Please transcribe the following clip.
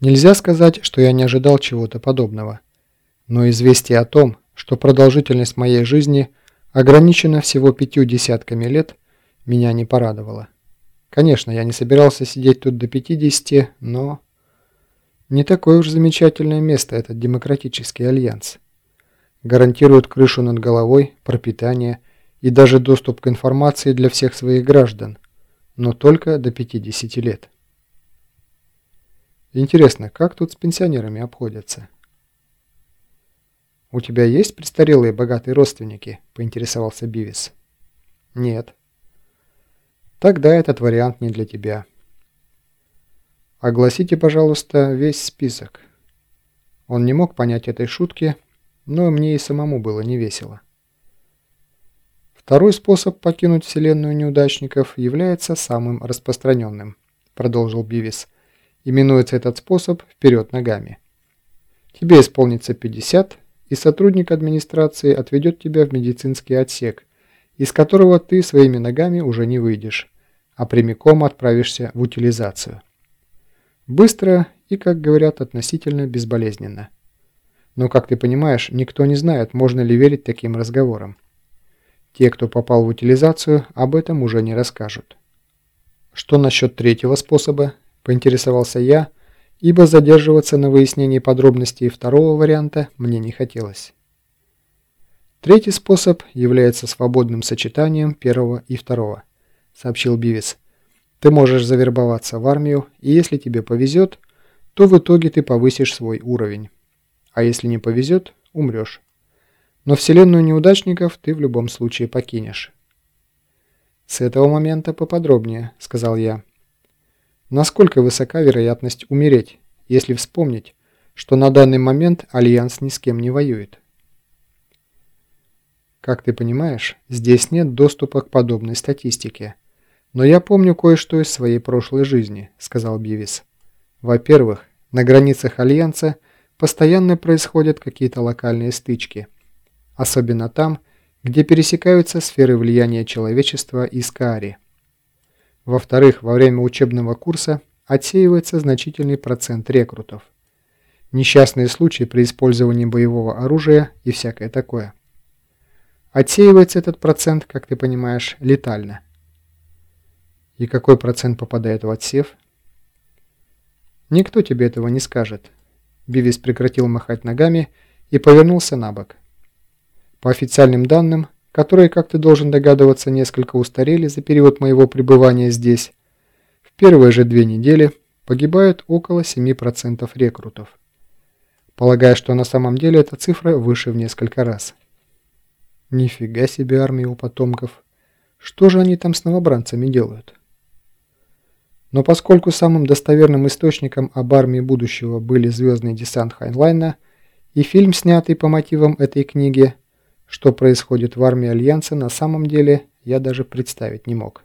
Нельзя сказать, что я не ожидал чего-то подобного. Но известие о том, что продолжительность моей жизни ограничена всего пятью десятками лет, меня не порадовало. Конечно, я не собирался сидеть тут до 50, но... Не такое уж замечательное место этот демократический альянс. Гарантирует крышу над головой, пропитание и даже доступ к информации для всех своих граждан, но только до 50 лет. Интересно, как тут с пенсионерами обходятся? «У тебя есть престарелые богатые родственники?» – поинтересовался Бивис. «Нет». «Тогда этот вариант не для тебя». «Огласите, пожалуйста, весь список». Он не мог понять этой шутки, но мне и самому было невесело. Второй способ покинуть вселенную неудачников является самым распространенным, продолжил Бивис. Именуется этот способ «вперед ногами». Тебе исполнится 50, и сотрудник администрации отведет тебя в медицинский отсек, из которого ты своими ногами уже не выйдешь, а прямиком отправишься в утилизацию. Быстро и, как говорят, относительно безболезненно. Но, как ты понимаешь, никто не знает, можно ли верить таким разговорам. Те, кто попал в утилизацию, об этом уже не расскажут. Что насчет третьего способа, поинтересовался я, ибо задерживаться на выяснении подробностей второго варианта мне не хотелось. Третий способ является свободным сочетанием первого и второго, сообщил Бивис. Ты можешь завербоваться в армию, и если тебе повезет, то в итоге ты повысишь свой уровень. А если не повезет, умрешь. Но вселенную неудачников ты в любом случае покинешь. «С этого момента поподробнее», — сказал я. Насколько высока вероятность умереть, если вспомнить, что на данный момент Альянс ни с кем не воюет? Как ты понимаешь, здесь нет доступа к подобной статистике. Но я помню кое-что из своей прошлой жизни, сказал Бивис. Во-первых, на границах Альянса постоянно происходят какие-то локальные стычки. Особенно там, где пересекаются сферы влияния человечества и Скаари. Во-вторых, во время учебного курса отсеивается значительный процент рекрутов. Несчастные случаи при использовании боевого оружия и всякое такое. Отсеивается этот процент, как ты понимаешь, летально. И какой процент попадает в отсев? Никто тебе этого не скажет. Бивис прекратил махать ногами и повернулся на бок. По официальным данным, которые, как ты должен догадываться, несколько устарели за период моего пребывания здесь, в первые же две недели погибают около 7% рекрутов. Полагаю, что на самом деле эта цифра выше в несколько раз. Нифига себе армия у потомков. Что же они там с новобранцами делают? Но поскольку самым достоверным источником об армии будущего были «Звездный десант Хайнлайна» и фильм, снятый по мотивам этой книги – что происходит в армии Альянса на самом деле, я даже представить не мог.